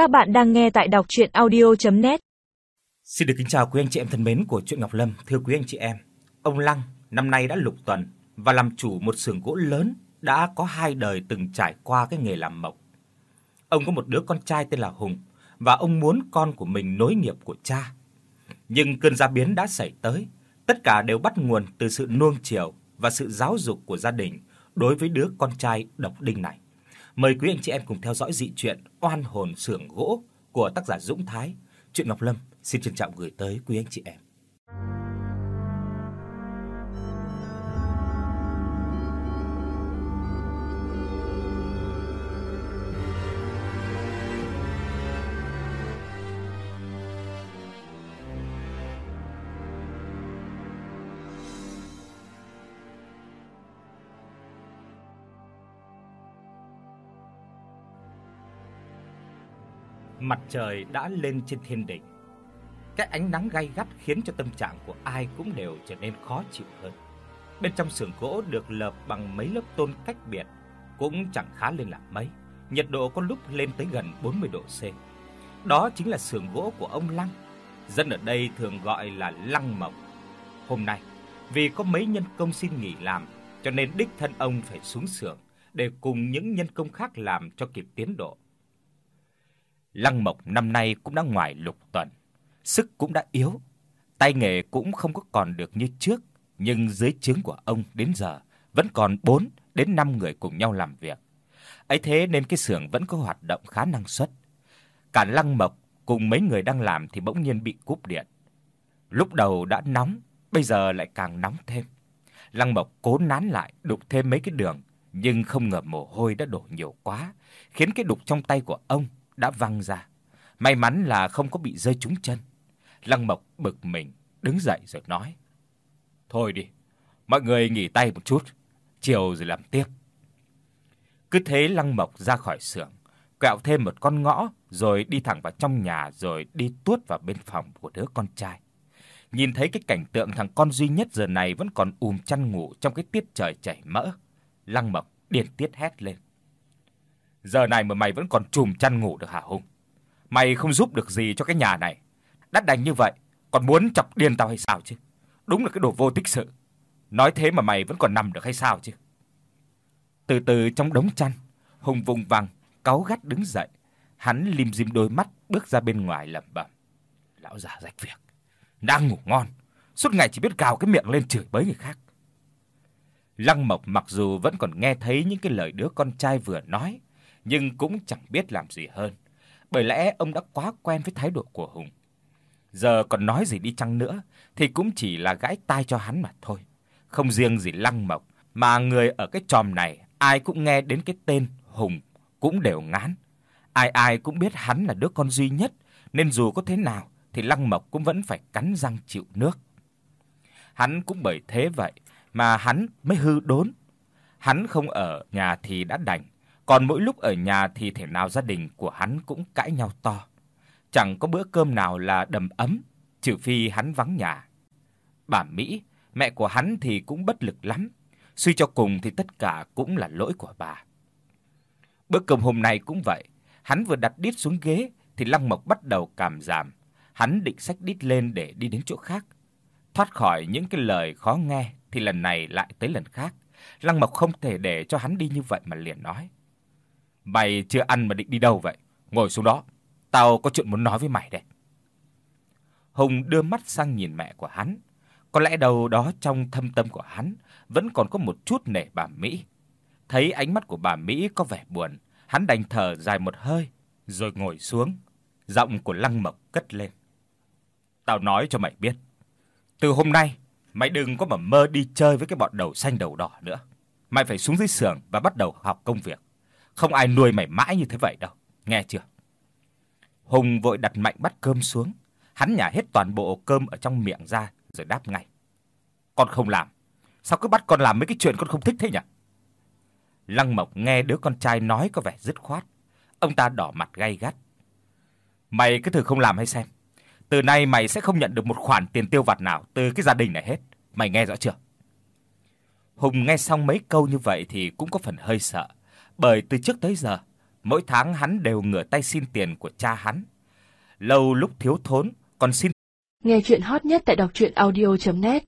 Các bạn đang nghe tại đọc audio net Xin được kính chào quý anh chị em thân mến của truyện Ngọc Lâm, thưa quý anh chị em. Ông Lăng năm nay đã lục tuần và làm chủ một xưởng gỗ lớn đã có hai đời từng trải qua cái nghề làm mộc. Ông có một đứa con trai tên là Hùng và ông muốn con của mình nối nghiệp của cha. Nhưng cơn gia biến đã xảy tới, tất cả đều bắt nguồn từ sự nuông chiều và sự giáo dục của gia đình đối với đứa con trai độc đinh này. Mời quý anh chị em cùng theo dõi dị truyện Oan hồn xưởng gỗ của tác giả Dũng Thái. Truyện Ngọc Lâm xin trân trọng gửi tới quý anh chị em. Mặt trời đã lên trên thiên đỉnh. Cái ánh nắng gay gắt khiến cho tâm trạng của ai cũng đều trở nên khó chịu hơn. Bên trong xưởng gỗ được lợp bằng mấy lớp tôn cách biệt, cũng chẳng khá lên là mấy. Nhiệt độ có lúc lên tới gần 40 độ C. Đó chính là xưởng gỗ của ông Lăng. Dân ở đây thường gọi là Lăng Mộc. Hôm nay, vì có mấy nhân công xin nghỉ làm, cho nên đích thân ông phải xuống xưởng để cùng những nhân công khác làm cho kịp tiến độ. Lăng Mộc năm nay cũng đã ngoài lục tuần, sức cũng đã yếu, tay nghề cũng không có còn được như trước, nhưng dưới trướng của ông đến giờ vẫn còn 4 đến 5 người cùng nhau làm việc. Ấy thế nên cái xưởng vẫn có hoạt động khá năng suất. Cả Lăng Mộc cùng mấy người đang làm thì bỗng nhiên bị cúp điện. Lúc đầu đã nóng, bây giờ lại càng nóng thêm. Lăng Mộc cố nán lại đục thêm mấy cái đường, nhưng không ngờ mồ hôi đã đổ nhiều quá, khiến cái đục trong tay của ông đã văng ra. May mắn là không có bị rơi trúng chân. Lăng Mộc bực mình, đứng dậy rồi nói: "Thôi đi, mọi người nghỉ tay một chút, chiều rồi làm tiếp." Cứ thế Lăng Mộc ra khỏi xưởng, quẹo thêm một con ngõ rồi đi thẳng vào trong nhà rồi đi tuốt vào bên phòng của đứa con trai. Nhìn thấy cái cảnh tượng thằng con duy nhất giờ này vẫn còn ùm chăn ngủ trong cái tiết trời chảy mỡ, Lăng Mộc điên tiết hét lên. Giờ này mà mày vẫn còn trùm chăn ngủ được hả Hùng? Mày không giúp được gì cho cái nhà này. Đắt đành như vậy, còn muốn chọc điên tao hay sao chứ? Đúng là cái đồ vô tích sự. Nói thế mà mày vẫn còn nằm được hay sao chứ? Từ từ trong đống chăn, Hùng vùng vằng, cáu gắt đứng dậy, hắn lim dim đôi mắt bước ra bên ngoài lẩm bẩm. Lão già rách việc, đang ngủ ngon, suốt ngày chỉ biết cào cái miệng lên chửi bới người khác. Lăng Mộc mặc dù vẫn còn nghe thấy những cái lời đứa con trai vừa nói, nhưng cũng chẳng biết làm gì hơn, bởi lẽ ông đã quá quen với thái độ của Hùng. Giờ còn nói gì đi chăng nữa thì cũng chỉ là gãi tai cho hắn mà thôi. Không riêng gì Lăng Mộc, mà người ở cái chòm này ai cũng nghe đến cái tên Hùng cũng đều ngán. Ai ai cũng biết hắn là đứa con duy nhất, nên dù có thế nào thì Lăng Mộc cũng vẫn phải cắn răng chịu nước. Hắn cũng bởi thế vậy mà hắn mới hư đốn. Hắn không ở nhà thì đã đành, còn mỗi lúc ở nhà thì thể nào gia đình của hắn cũng cãi nhau to. Chẳng có bữa cơm nào là đầm ấm, trừ phi hắn vắng nhà. Bà Mỹ, mẹ của hắn thì cũng bất lực lắm, suy cho cùng thì tất cả cũng là lỗi của bà. Bữa cơm hôm nay cũng vậy, hắn vừa đặt đít xuống ghế thì Lăng Mộc bắt đầu cảm giảm, hắn định xách đít lên để đi đến chỗ khác. Thoát khỏi những cái lời khó nghe thì lần này lại tới lần khác, Lăng Mộc không thể để cho hắn đi như vậy mà liền nói: Mày chưa ăn mà định đi đâu vậy? Ngồi xuống đó, tao có chuyện muốn nói với mày đây. Hùng đưa mắt sang nhìn mẹ của hắn, có lẽ đâu đó trong thâm tâm của hắn vẫn còn có một chút nể bà Mỹ. Thấy ánh mắt của bà Mỹ có vẻ buồn, hắn đành thở dài một hơi rồi ngồi xuống. Giọng của Lăng Mộc cất lên. Tao nói cho mày biết, từ hôm nay mày đừng có mà mơ đi chơi với cái bọn đầu xanh đầu đỏ nữa. Mày phải xuống dưới xưởng và bắt đầu học công việc. Không ai nuôi mày mãi như thế vậy đâu, nghe chưa? Hùng vội đặt mạnh bát cơm xuống, hắn nhả hết toàn bộ cơm ở trong miệng ra rồi đáp ngay. Con không làm. Sao cứ bắt con làm mấy cái chuyện con không thích thế nhỉ? Lăng Mộc nghe đứa con trai nói có vẻ dứt khoát, ông ta đỏ mặt gay gắt. Mày cứ thử không làm hay xem. Từ nay mày sẽ không nhận được một khoản tiền tiêu vặt nào từ cái gia đình này hết. Mày nghe rõ chưa? Hùng nghe xong mấy câu như vậy thì cũng có phần hơi sợ bởi từ trước tới giờ, Mỗi tháng hắn đều ngửa tay xin tiền của cha hắn. Lâu lúc thiếu thốn còn xin Nghe truyện hot nhất tại doctruyenaudio.net